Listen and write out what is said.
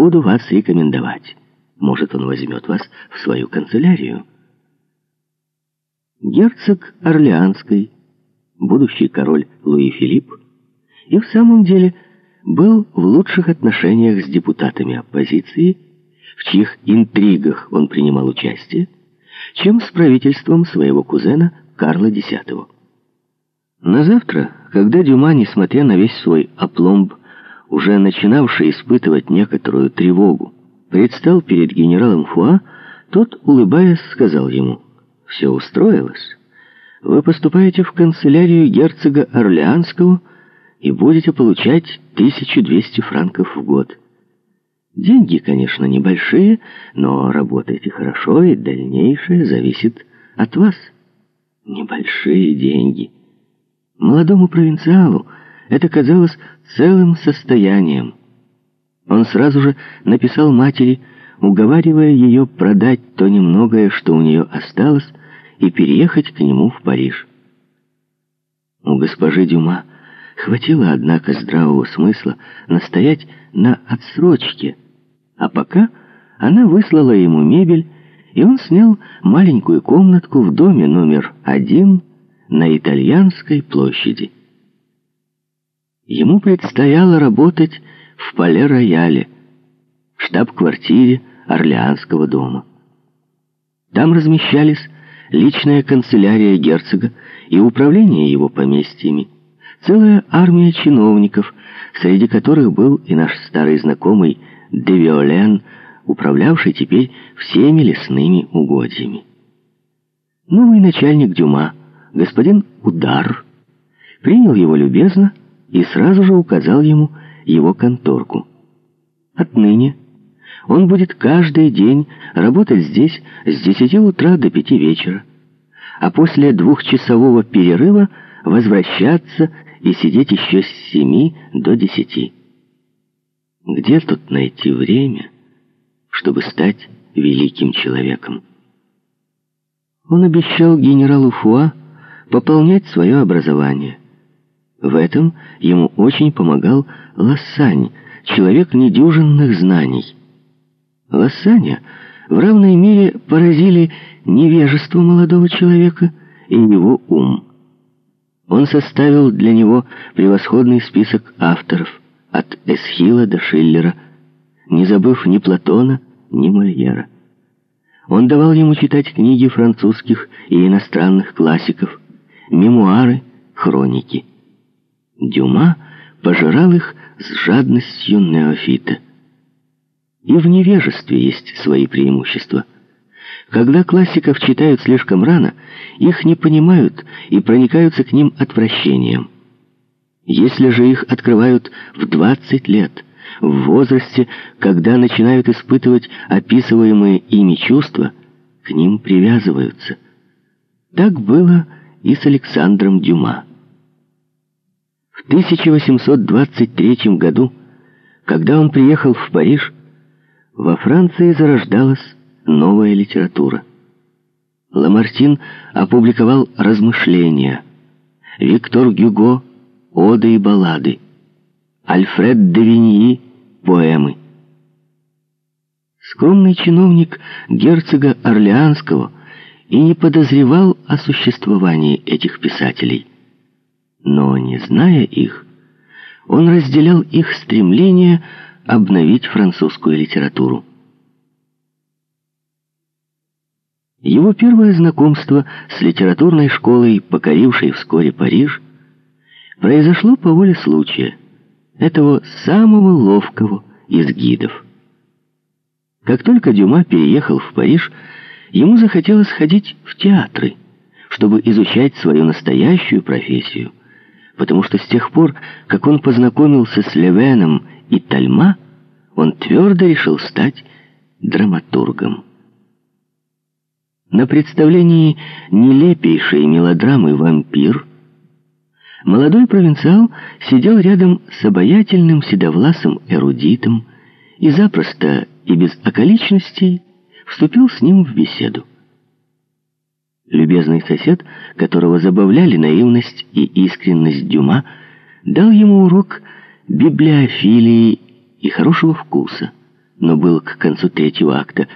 буду вас рекомендовать. Может, он возьмет вас в свою канцелярию. Герцог Орлеанской, будущий король Луи Филипп, и в самом деле был в лучших отношениях с депутатами оппозиции, в чьих интригах он принимал участие, чем с правительством своего кузена Карла X. На завтра, когда Дюма, несмотря на весь свой опломб, уже начинавший испытывать некоторую тревогу, предстал перед генералом Фуа, тот, улыбаясь, сказал ему, «Все устроилось. Вы поступаете в канцелярию герцога Орлеанского и будете получать 1200 франков в год. Деньги, конечно, небольшие, но работайте хорошо, и дальнейшее зависит от вас. Небольшие деньги. Молодому провинциалу это казалось целым состоянием. Он сразу же написал матери, уговаривая ее продать то немногое, что у нее осталось, и переехать к нему в Париж. У госпожи Дюма хватило, однако, здравого смысла настоять на отсрочке, а пока она выслала ему мебель, и он снял маленькую комнатку в доме номер один на Итальянской площади. Ему предстояло работать в Пале-Рояле, штаб-квартире Орлеанского дома. Там размещались личная канцелярия герцога и управление его поместьями, целая армия чиновников, среди которых был и наш старый знакомый Девиолен, управлявший теперь всеми лесными угодьями. Новый начальник Дюма, господин Удар, принял его любезно и сразу же указал ему его конторку. Отныне он будет каждый день работать здесь с 10 утра до 5 вечера, а после двухчасового перерыва возвращаться и сидеть еще с 7 до 10. Где тут найти время, чтобы стать великим человеком? Он обещал генералу Фуа пополнять свое образование. В этом ему очень помогал Лассань, человек недюжинных знаний. Лассаня в равной мере поразили невежество молодого человека и его ум. Он составил для него превосходный список авторов, от Эсхила до Шиллера, не забыв ни Платона, ни Мольера. Он давал ему читать книги французских и иностранных классиков, мемуары, хроники. Дюма пожирал их с жадностью неофита. И в невежестве есть свои преимущества. Когда классиков читают слишком рано, их не понимают и проникаются к ним отвращением. Если же их открывают в 20 лет, в возрасте, когда начинают испытывать описываемые ими чувства, к ним привязываются. Так было и с Александром Дюма. В 1823 году, когда он приехал в Париж, во Франции зарождалась новая литература. Ламартин опубликовал «Размышления», Виктор Гюго — «Оды и баллады», Альфред де Виньи — «Поэмы». Скромный чиновник герцога Орлеанского и не подозревал о существовании этих писателей. Но, не зная их, он разделял их стремление обновить французскую литературу. Его первое знакомство с литературной школой, покорившей вскоре Париж, произошло по воле случая, этого самого ловкого из гидов. Как только Дюма переехал в Париж, ему захотелось ходить в театры, чтобы изучать свою настоящую профессию, потому что с тех пор, как он познакомился с Левеном и Тальма, он твердо решил стать драматургом. На представлении нелепейшей мелодрамы «Вампир» молодой провинциал сидел рядом с обаятельным седовласым эрудитом и запросто и без околичностей вступил с ним в беседу. Любезный сосед, которого забавляли наивность и искренность Дюма, дал ему урок библиофилии и хорошего вкуса, но был к концу третьего акта